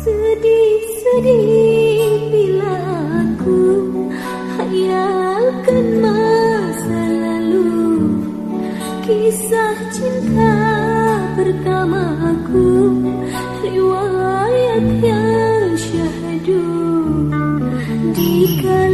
Sedih-sedih bila aku hayalkan masa lalu. Kisah cinta pertamaku Riwayat yang syahdu. Dikala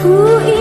Ku ingin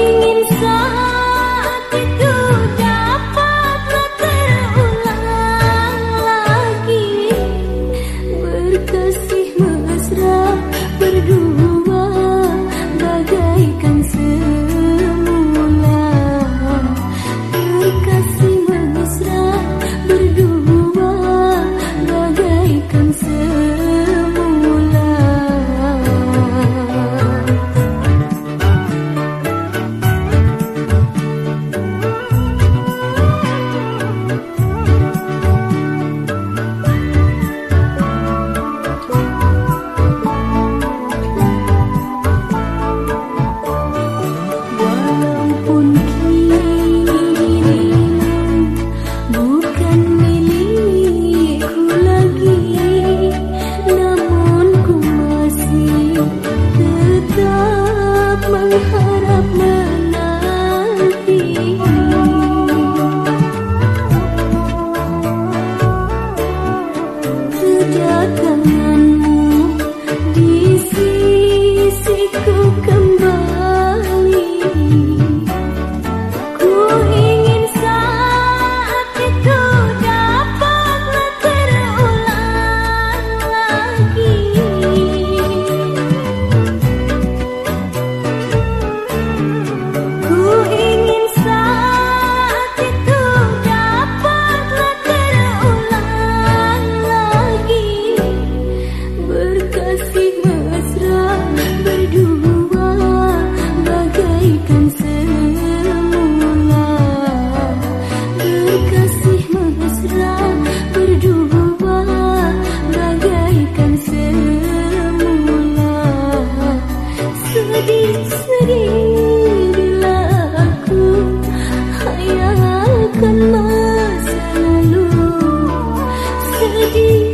की